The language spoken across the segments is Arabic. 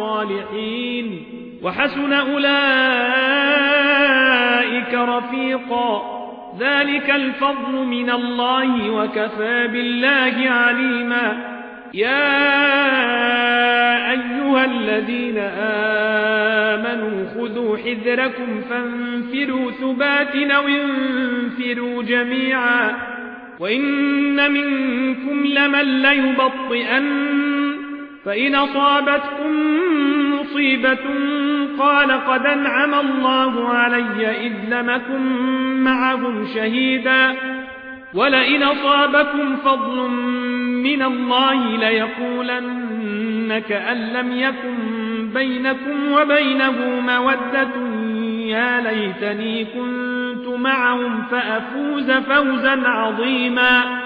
والصالحين وحسن أولئك رفيقا. ذلك الفضل من الله وكفى بالله عليما. يا أيها الذين آمنوا خذوا حذركم فانفروا ثبات أو انفروا جميعا. وإن منكم لمن ليبطئن. فإن أصابتكم مصيبة قال قد أنعم الله علي إذ لمكم معهم شهيدا ولئن أصابكم فضل من الله ليقولن كأن لم يكن بينكم وبينه مودة يا ليتني كنت معهم فأفوز فوزا عظيما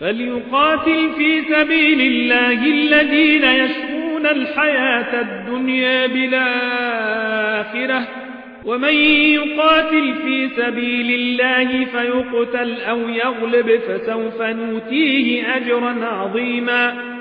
فليقاتل في سبيل الله الذين يشرون الحياة الدنيا بالآخرة ومن يقاتل في سبيل الله فيقتل أو يغلب فسوف نوتيه أجرا عظيما.